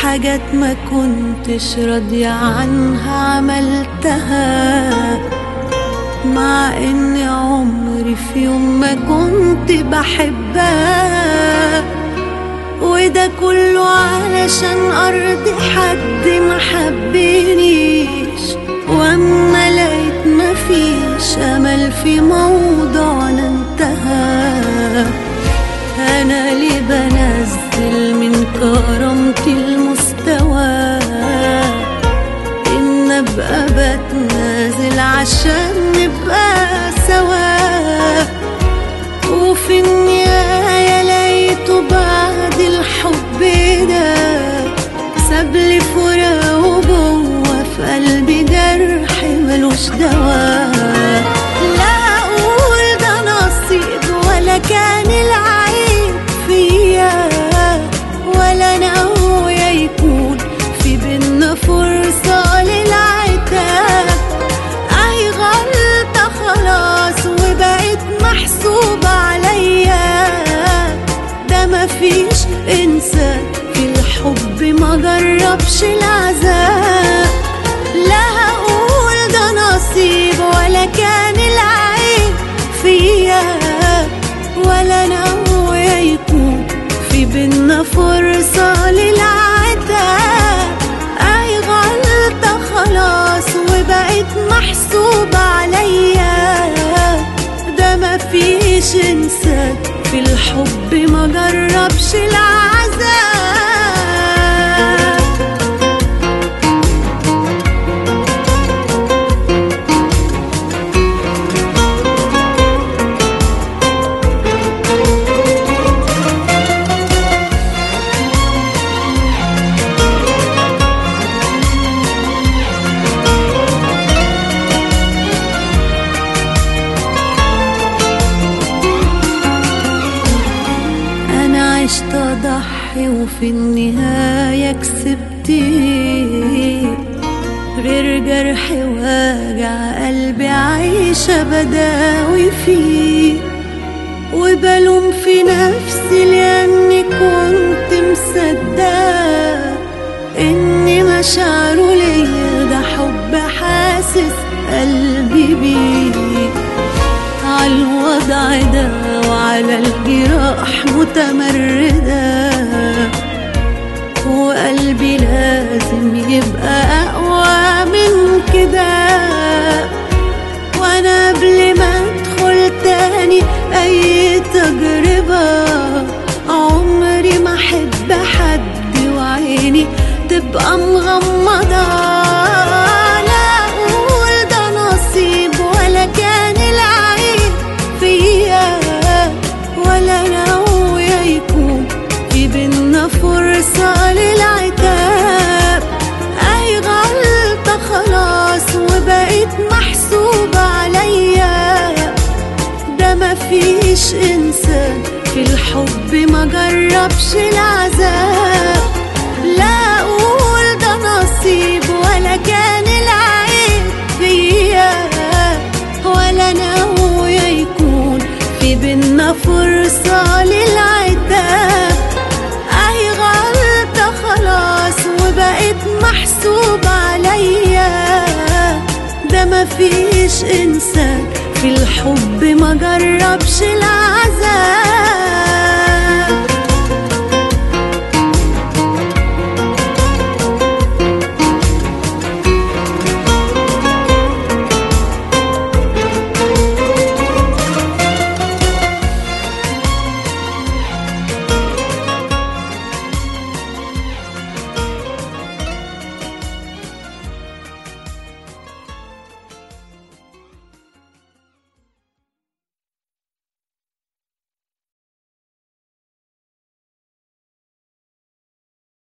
حاجات ما كنتش راضية عنها عملتها. مع ان عمري في يوم ما كنت بحبها. وده كله علشان ارضي حد ما حبنيش. وأما لقيت مفيش أمل في موضوعنا عشان نبقى سوا. وفي النهاية لقيته بعد الحب ده سابلي فراق وجوه في قلبي جرح ملوش دواء. ما جربش العذاب لا هقول ده نصيب ولا كان العيب فيا ولا ناوية يكون في بينا فرصة للعتاب أي غلطة خلاص وبقت محسوبة عليا ده مفيش إنسان في الحب ما جربش عشت أضحي وفي النهاية كسبت إيه؟ غير جرح واجع قلبي عايشة بداوي فيه وبلوم في نفسي عالوضع ده وعلى الجراح متمردة. وقلبي لازم يبقى أقوى من كده. وأنا قبل ما أدخل تاني أي تجربة عمري ما أحب حد وعيني تبقى مغمضة. الحب ما جربش العذاب. لا أقول ده نصيب ولا كان العيب فيا. ولا ناوية يكون في بينا فرصة للعتاب. أي غلطة خلاص وبقت محسوبة عليا. ده مفيش إنسان في الحب ما جربش العذاب.